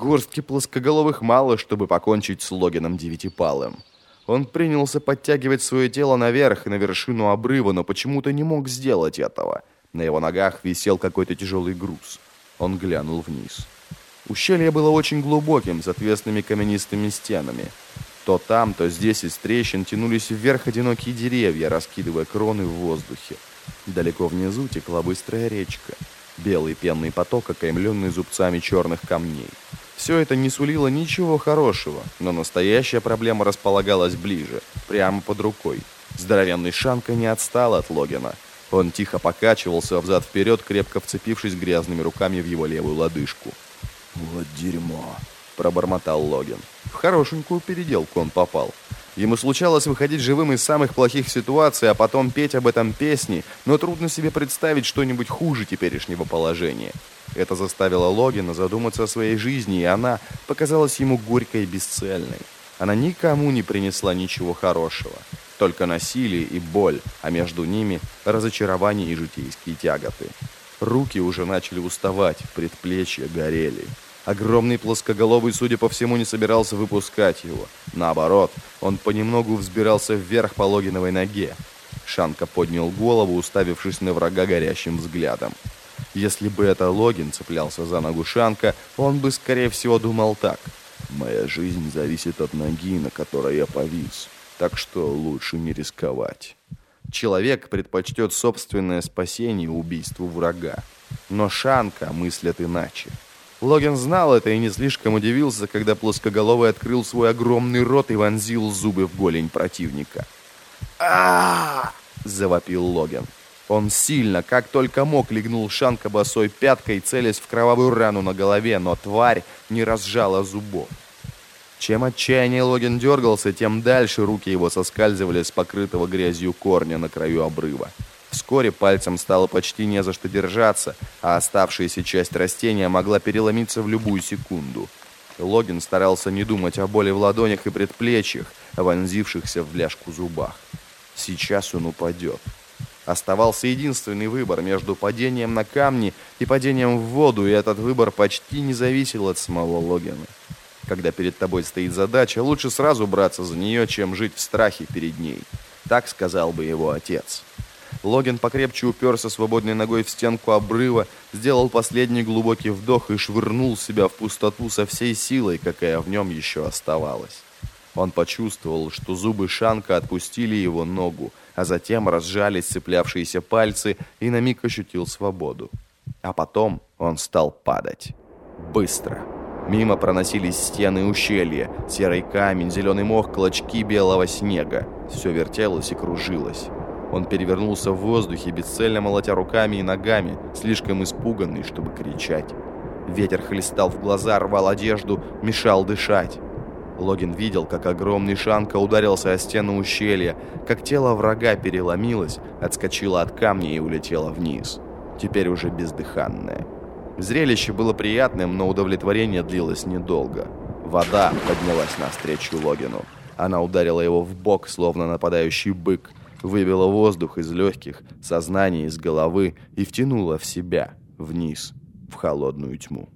Горстки плоскоголовых мало, чтобы покончить с Логином Девятипалым. Он принялся подтягивать свое тело наверх и на вершину обрыва, но почему-то не мог сделать этого. На его ногах висел какой-то тяжелый груз. Он глянул вниз. Ущелье было очень глубоким, с отвесными каменистыми стенами. То там, то здесь из трещин тянулись вверх одинокие деревья, раскидывая кроны в воздухе. Далеко внизу текла быстрая речка. Белый пенный поток, окаймленный зубцами черных камней. Все это не сулило ничего хорошего, но настоящая проблема располагалась ближе, прямо под рукой. Здоровенный Шанка не отстал от Логина. Он тихо покачивался взад-вперед, крепко вцепившись грязными руками в его левую лодыжку. «Вот дерьмо!» – пробормотал Логин. В хорошенькую переделку он попал. Ему случалось выходить живым из самых плохих ситуаций, а потом петь об этом песни, но трудно себе представить что-нибудь хуже теперешнего положения. Это заставило Логина задуматься о своей жизни, и она показалась ему горькой и бесцельной. Она никому не принесла ничего хорошего. Только насилие и боль, а между ними разочарование и житейские тяготы. Руки уже начали уставать, предплечья горели. Огромный плоскоголовый, судя по всему, не собирался выпускать его. Наоборот, он понемногу взбирался вверх по Логиновой ноге. Шанка поднял голову, уставившись на врага горящим взглядом. Если бы это Логин цеплялся за ногу Шанка, он бы, скорее всего, думал так. «Моя жизнь зависит от ноги, на которой я повис, так что лучше не рисковать». Человек предпочтет собственное спасение убийству врага. Но Шанка мыслят иначе. Логин знал это и не слишком удивился, когда плоскоголовый открыл свой огромный рот и вонзил зубы в голень противника. а завопил Логин. Он сильно, как только мог, легнул Шанка босой пяткой, целясь в кровавую рану на голове, но тварь не разжала зубов. Чем отчаяннее Логин дергался, тем дальше руки его соскальзывали с покрытого грязью корня на краю обрыва. Вскоре пальцем стало почти не за что держаться, а оставшаяся часть растения могла переломиться в любую секунду. Логин старался не думать о боли в ладонях и предплечьях, вонзившихся в ляжку зубах. Сейчас он упадет. Оставался единственный выбор между падением на камни и падением в воду, и этот выбор почти не зависел от самого Логина. Когда перед тобой стоит задача, лучше сразу браться за нее, чем жить в страхе перед ней. Так сказал бы его отец. Логин покрепче уперся свободной ногой в стенку обрыва, сделал последний глубокий вдох и швырнул себя в пустоту со всей силой, какая в нем еще оставалась. Он почувствовал, что зубы Шанка отпустили его ногу, а затем разжались цеплявшиеся пальцы и на миг ощутил свободу. А потом он стал падать. Быстро. Мимо проносились стены ущелья, серый камень, зеленый мох, клочки белого снега. Все вертелось и кружилось. Он перевернулся в воздухе, бесцельно молотя руками и ногами, слишком испуганный, чтобы кричать. Ветер хлестал в глаза, рвал одежду, мешал дышать. Логин видел, как огромный Шанка ударился о стену ущелья, как тело врага переломилось, отскочило от камня и улетело вниз. Теперь уже бездыханное. Зрелище было приятным, но удовлетворение длилось недолго. Вода поднялась навстречу Логину. Она ударила его в бок, словно нападающий бык, выбила воздух из легких, сознание из головы и втянула в себя, вниз, в холодную тьму.